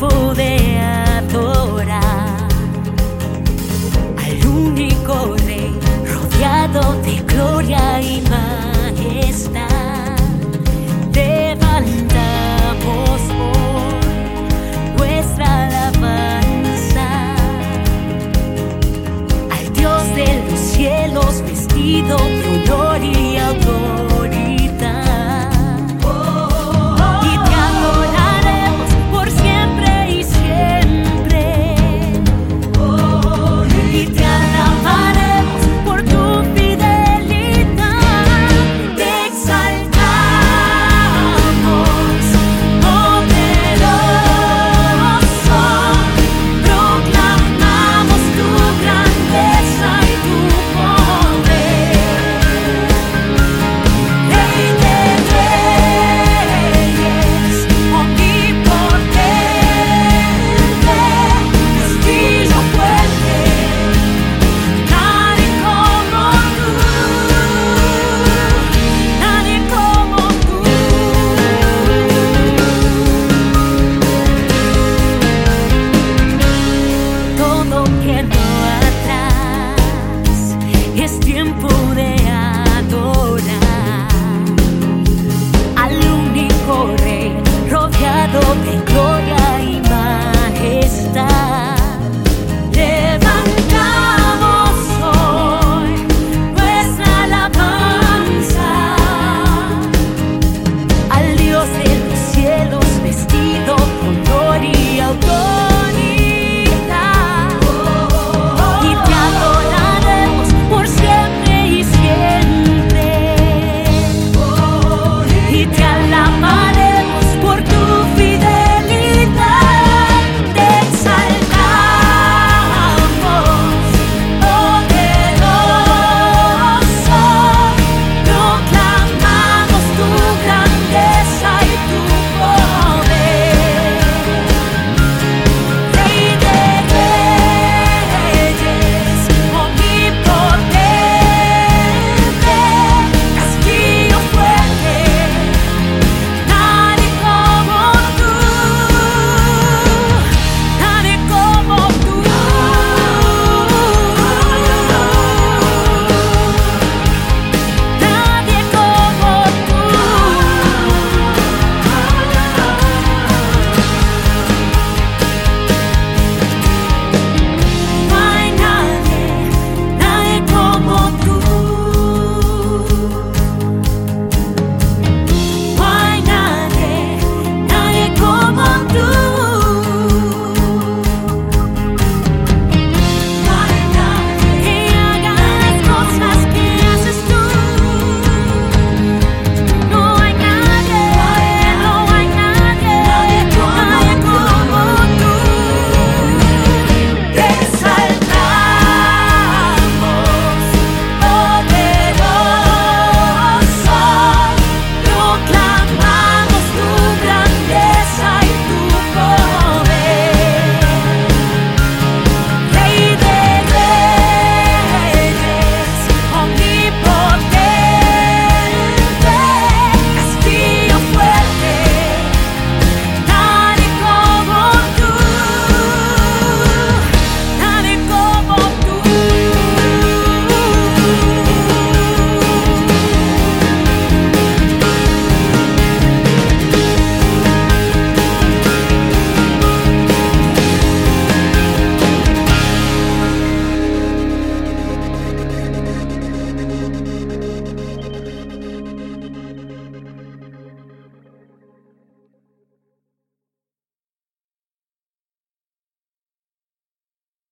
tiempo de adorar al único rey.